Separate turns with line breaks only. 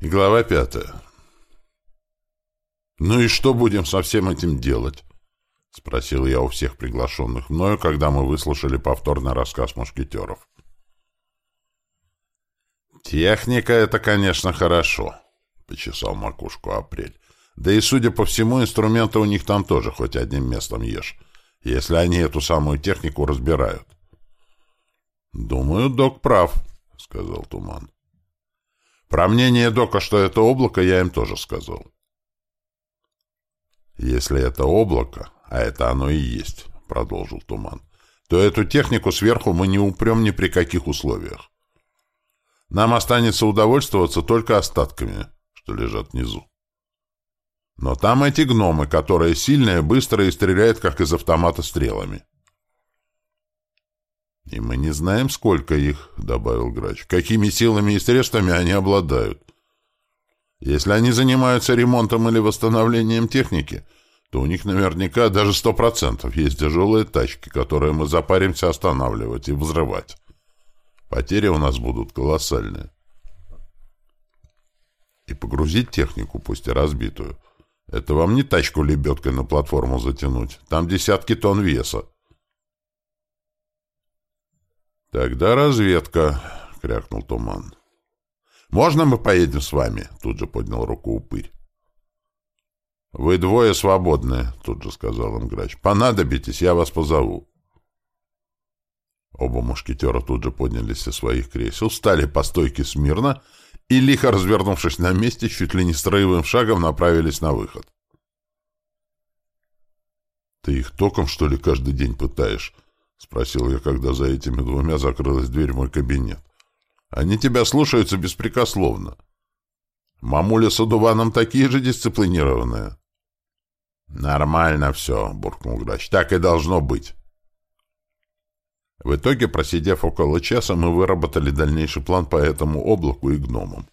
Глава пятая. «Ну и что будем со всем этим делать?» — спросил я у всех приглашенных мною, когда мы выслушали повторный рассказ мушкетеров. «Техника — это, конечно, хорошо», — почесал макушку Апрель. «Да и, судя по всему, инструменты у них там тоже хоть одним местом ешь, если они эту самую технику разбирают». «Думаю, док прав», — сказал Туман. «Про мнение дока, что это облако, я им тоже сказал». «Если это облако, а это оно и есть», — продолжил Туман, «то эту технику сверху мы не упрем ни при каких условиях. Нам останется удовольствоваться только остатками, что лежат внизу. Но там эти гномы, которые сильные, быстрые и стреляют, как из автомата, стрелами. «И мы не знаем, сколько их», — добавил Грач. «Какими силами и средствами они обладают. Если они занимаются ремонтом или восстановлением техники, то у них наверняка даже сто процентов есть тяжелые тачки, которые мы запаримся останавливать и взрывать. Потери у нас будут колоссальные. И погрузить технику, пусть и разбитую. Это вам не тачку лебедкой на платформу затянуть. Там десятки тонн веса. «Тогда разведка», — крякнул Туман. «Можно мы поедем с вами?» — тут же поднял руку упырь. «Вы двое свободны», — тут же сказал им грач. «Понадобитесь, я вас позову». Оба мушкетера тут же поднялись со своих кресел, встали по стойке смирно и, лихо развернувшись на месте, чуть ли не строевым шагом направились на выход. «Ты их током, что ли, каждый день пытаешь?» — спросил я, когда за этими двумя закрылась дверь в мой кабинет. «Они тебя слушаются беспрекословно. Мамуля с одуваном такие же дисциплинированные». «Нормально все», — буркнул грач. «Так и должно быть». В итоге, просидев около часа, мы выработали дальнейший план по этому облаку и гномам.